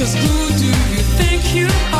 Just who do you think you are?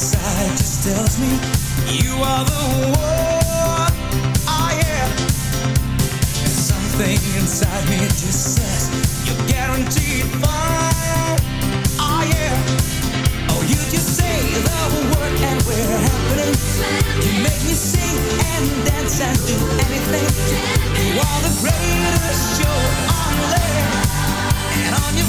inside just tells me you are the one I am. Something inside me just says you're guaranteed fine. I am. Oh, you just say the word and we're happening. You make me sing and dance and do anything. You are the greatest show on land. And on your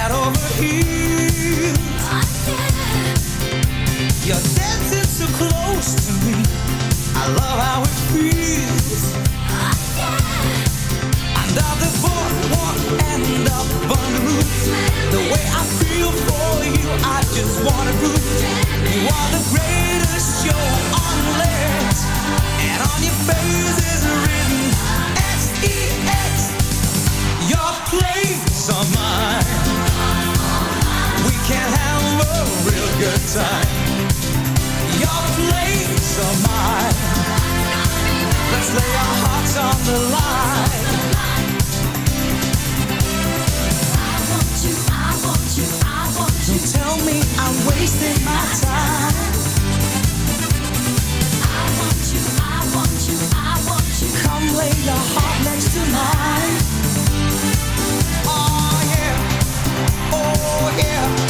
head over heels. You're is so close to me. I love how it feels. Under the boardwalk and up on the roof, the way I feel for you, I just wanna prove you are the greatest show on legs, and on your face is written S E X. Your place are mine can't have a real good time. Your place or mine. Let's lay our hearts on the line. I want you, I want you, I want you. Don't tell me I'm wasting my time. I want you, I want you, I want you. Come lay your heart next to mine. Oh yeah, oh yeah.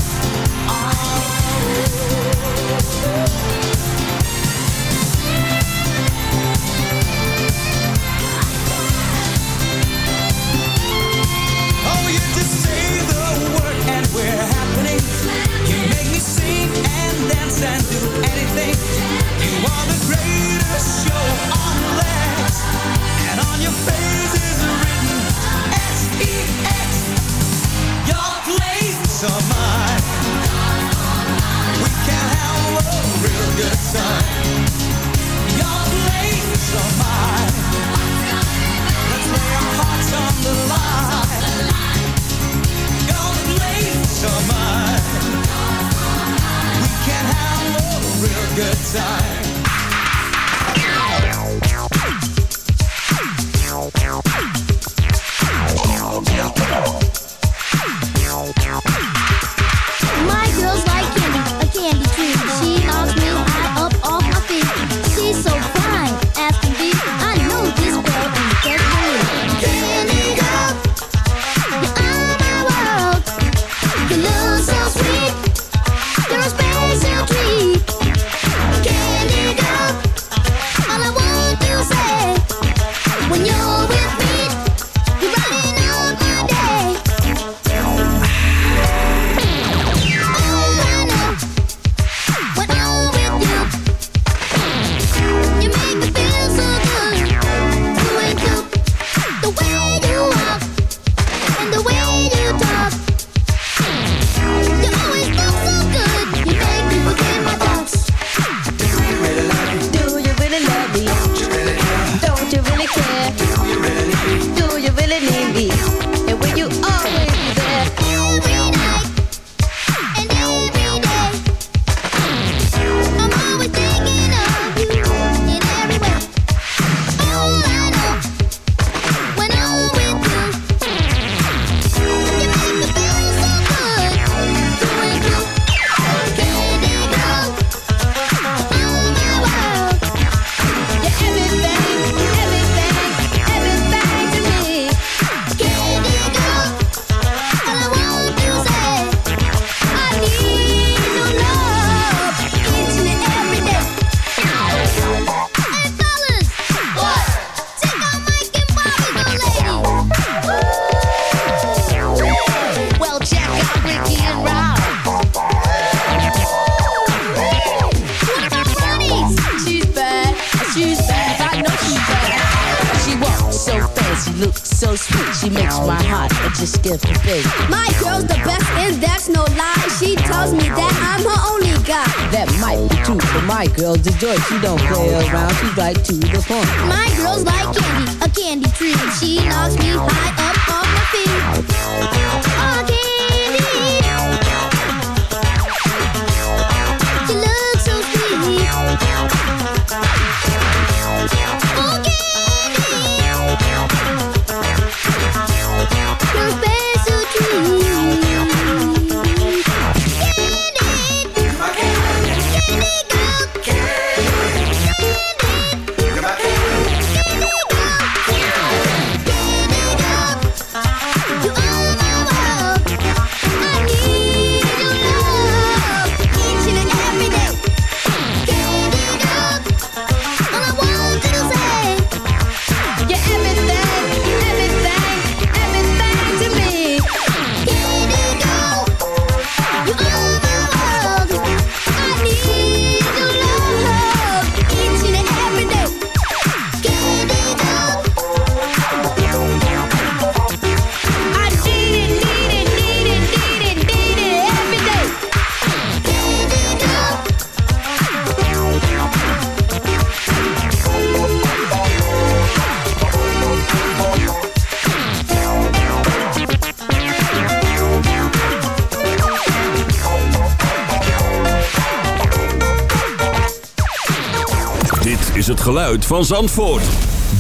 van Zandvoort.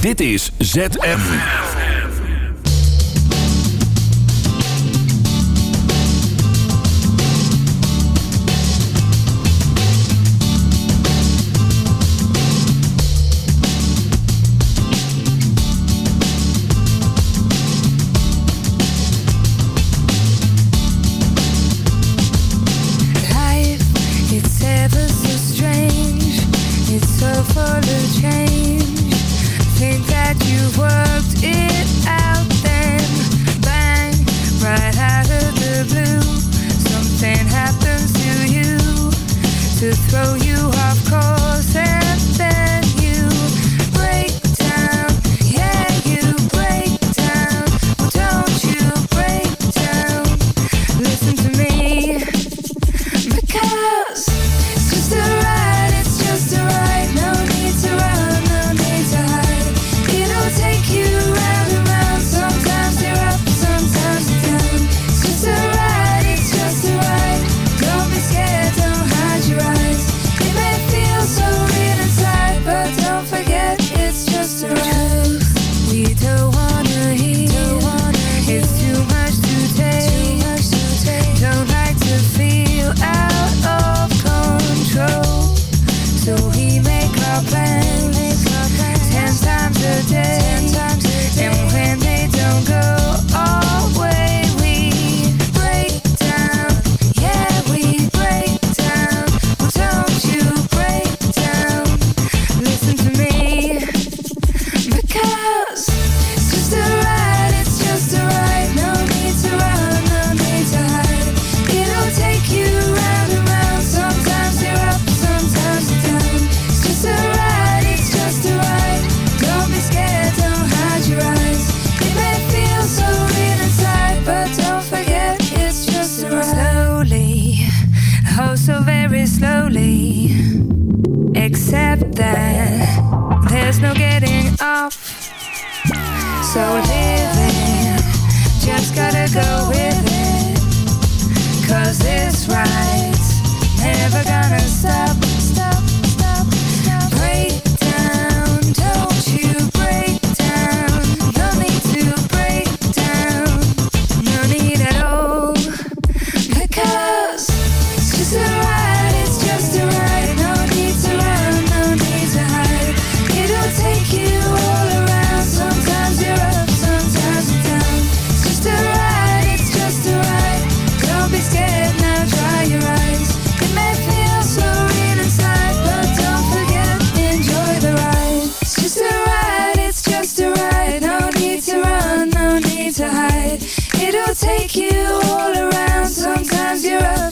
Dit is ZM.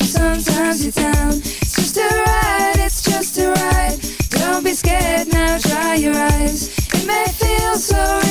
sometimes you're down. It's just a ride, it's just a ride. Don't be scared now, dry your eyes. It may feel so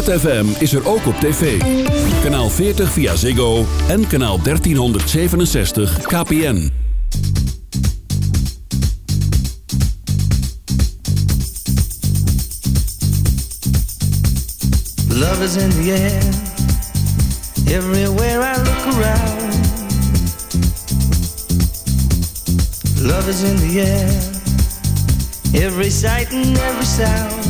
ZFM is er ook op tv. Kanaal 40 via Ziggo en kanaal 1367 KPN. Love is in the air. Everywhere I look around. Love is in the air. Every sight and every sound.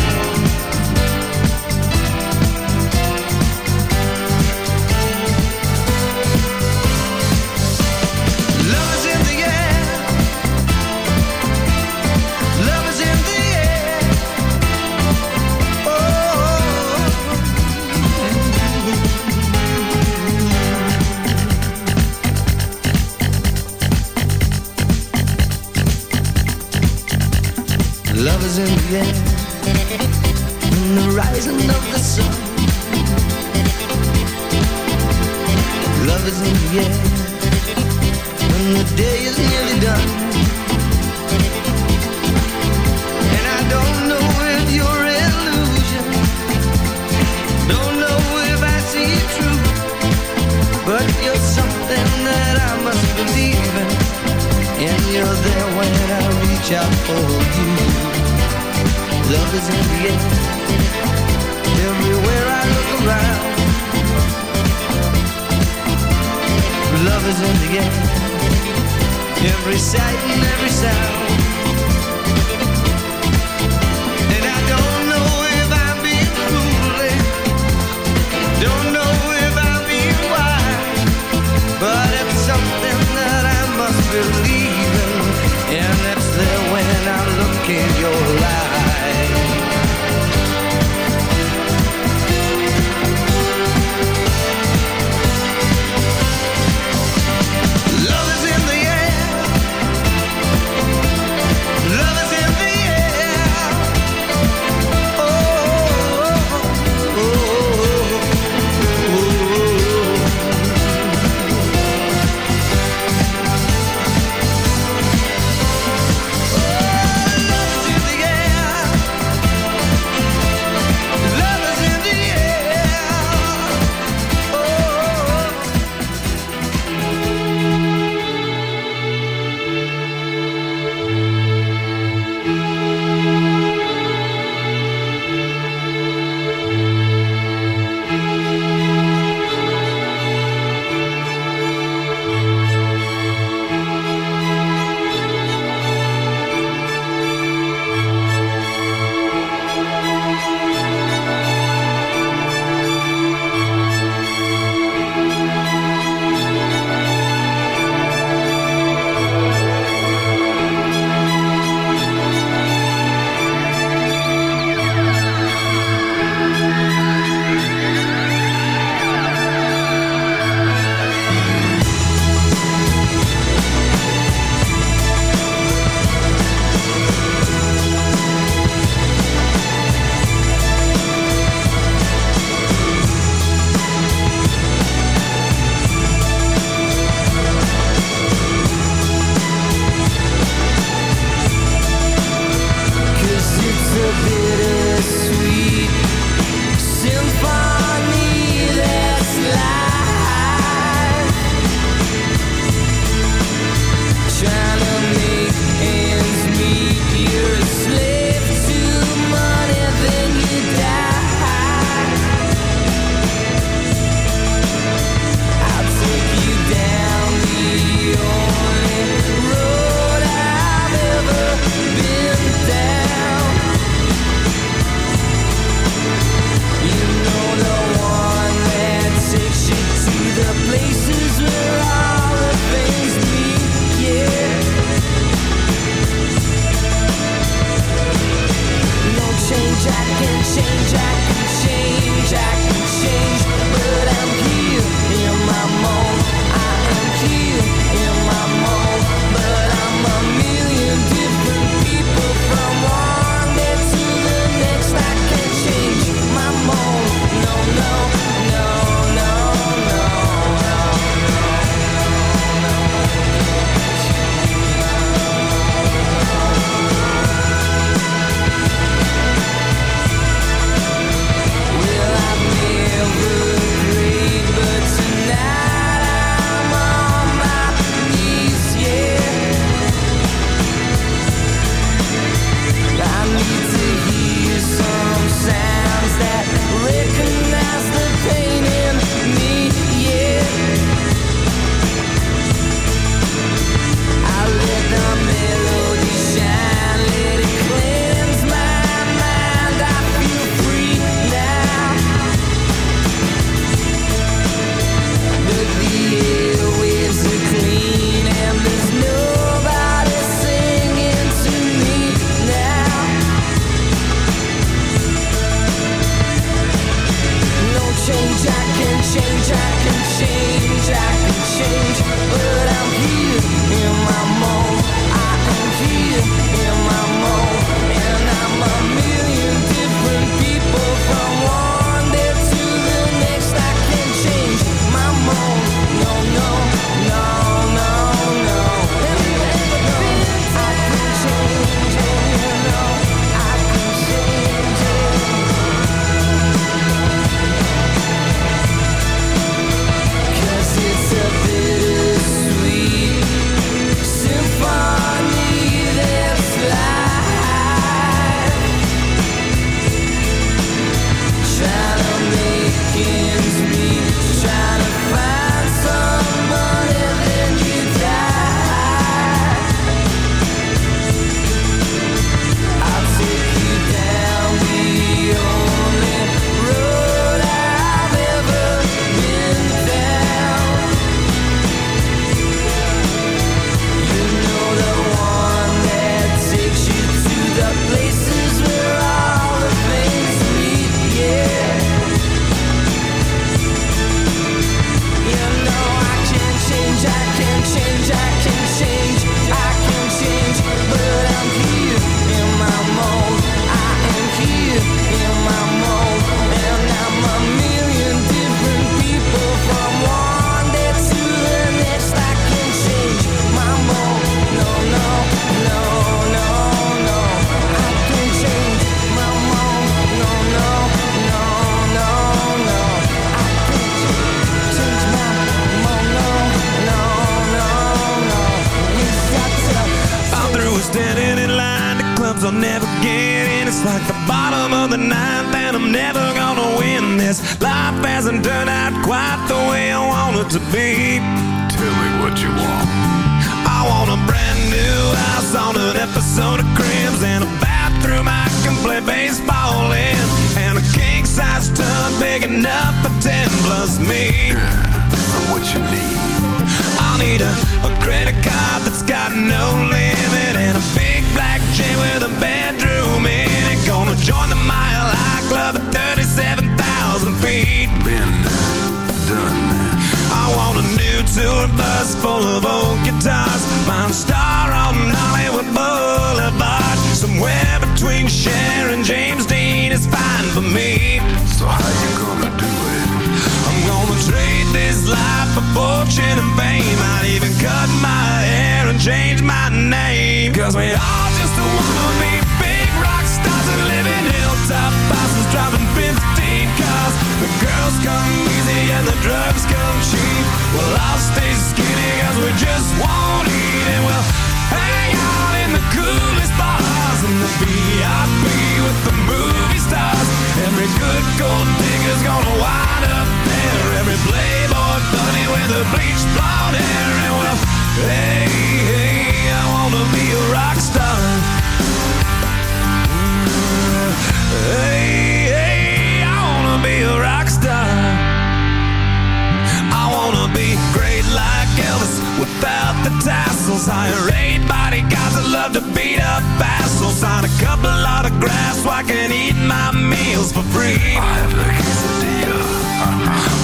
Something that I must believe in, and you're there when I reach out for you. Love is in the air. Everywhere I look around. Love is in the air. Every sight and every sound. We just won't eat and we'll hang out in the coolest bars in the VIP with the movie stars. Every good gold digger's gonna wind up there. Every playboy bunny with the bleached blonde hair. And well, hey, hey, I wanna be a rock star. Hey, hey, I wanna be a rock star. I wanna be great like Elvis without the tassels. I Hire eight bodyguards that love to beat up assholes. Sign a couple autographs so I can eat my meals for free. I have the quesadilla.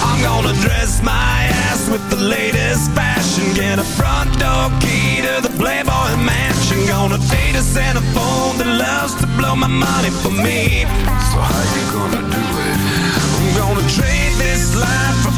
I'm gonna dress my ass with the latest fashion. Get a front door key to the Playboy Mansion. Gonna date a Santa phone that loves to blow my money for me. So how you gonna do it? I'm gonna trade this life for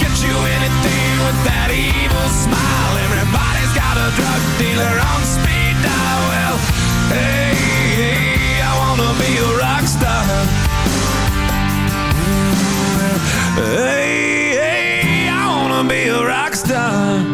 get you anything with that evil smile. Everybody's got a drug dealer on speed dial. Well, hey, hey, I wanna be a rock star. Hey, hey, I wanna be a rock star.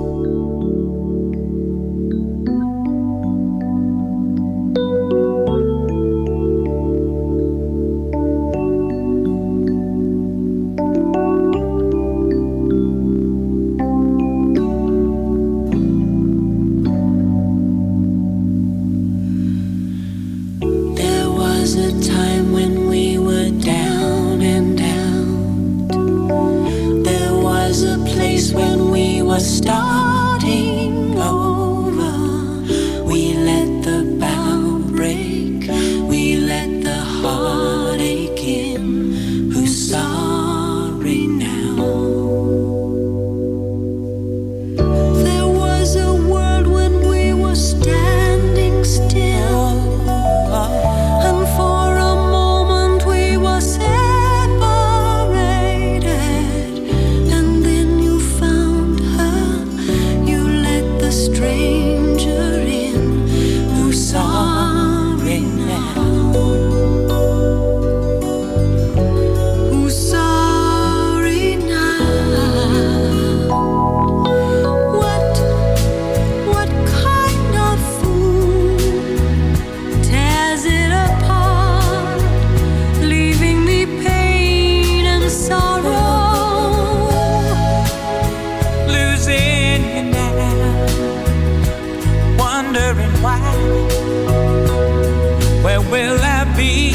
Where will I be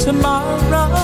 tomorrow?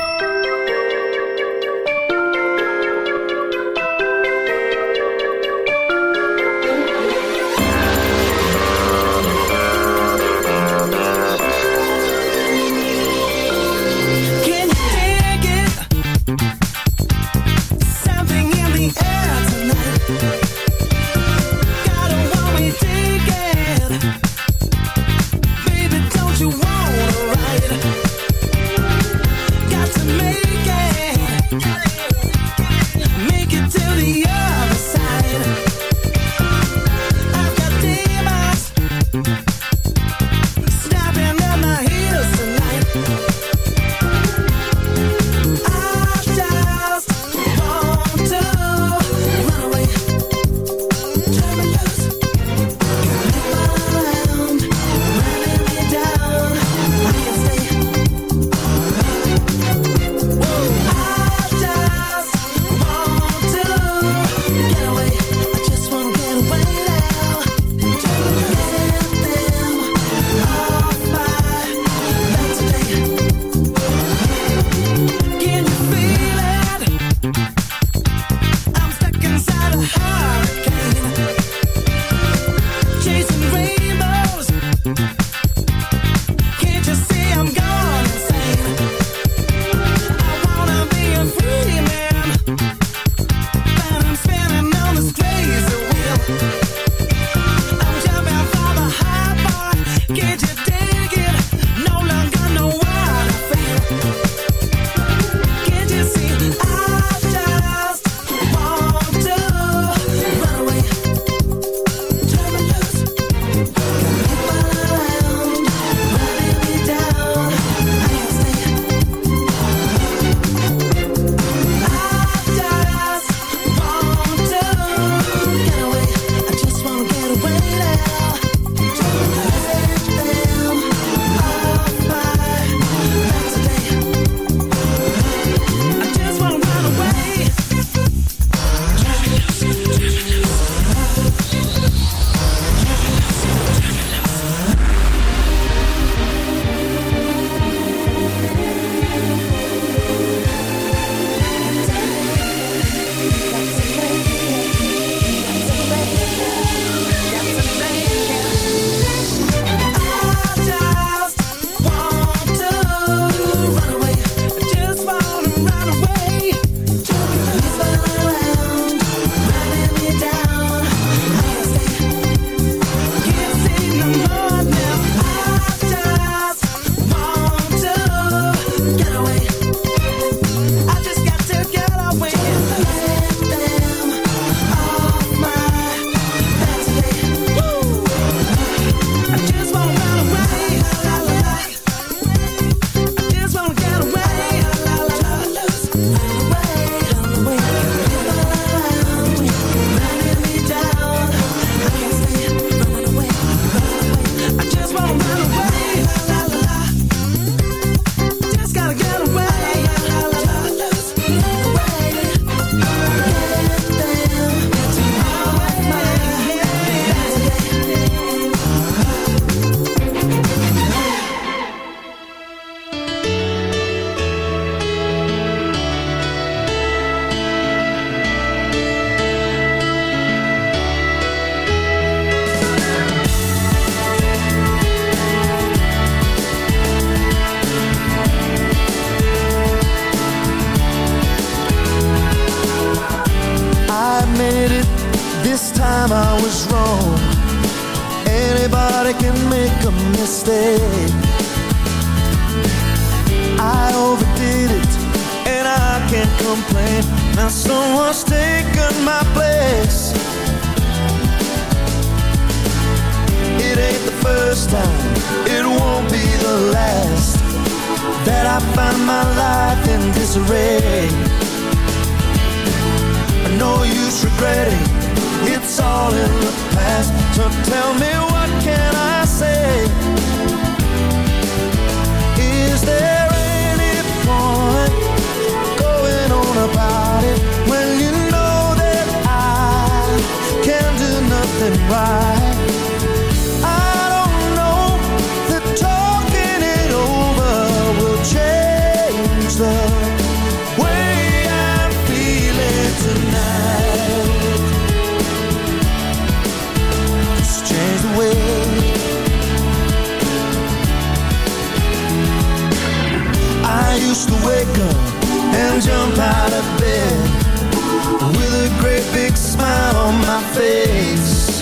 on my face.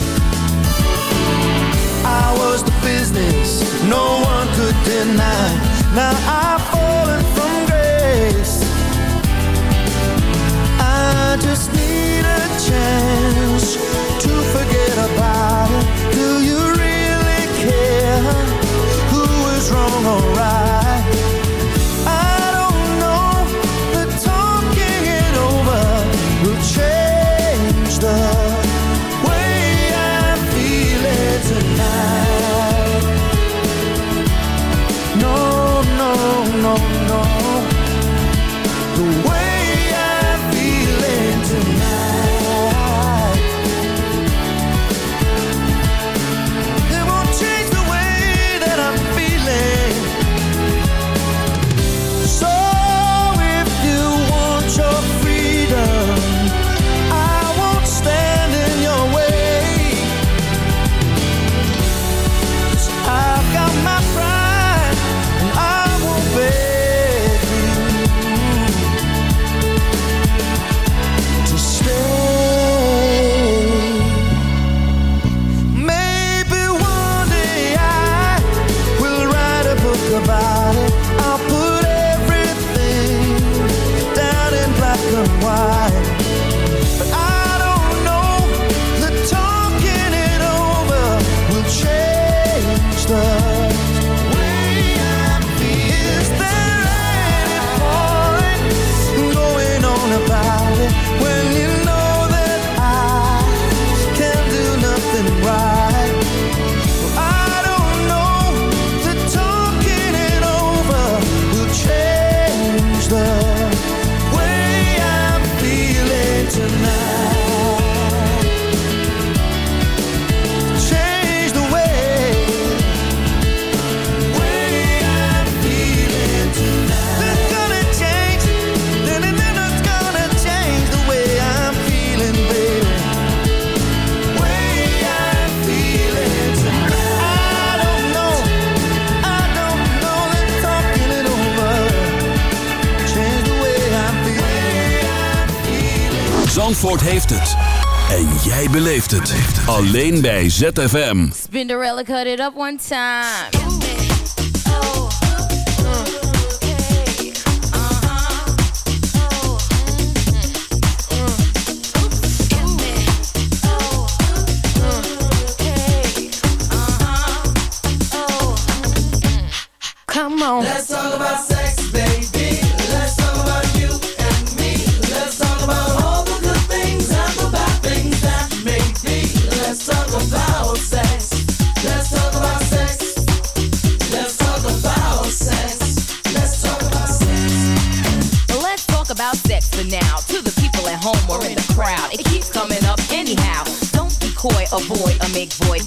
I was the business no one could deny. Now I've fallen from grace. I just need a chance. beleeft het. Alleen bij ZFM. Spinderella cut it up one time. Come on. Let's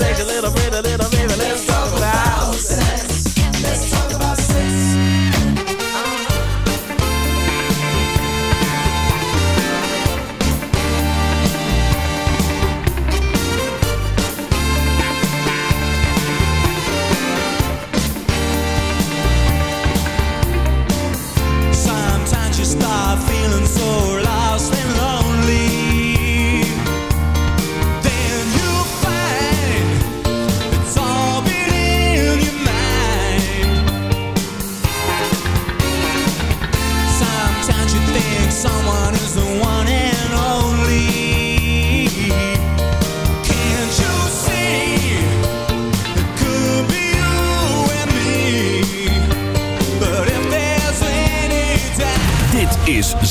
A little bit, a little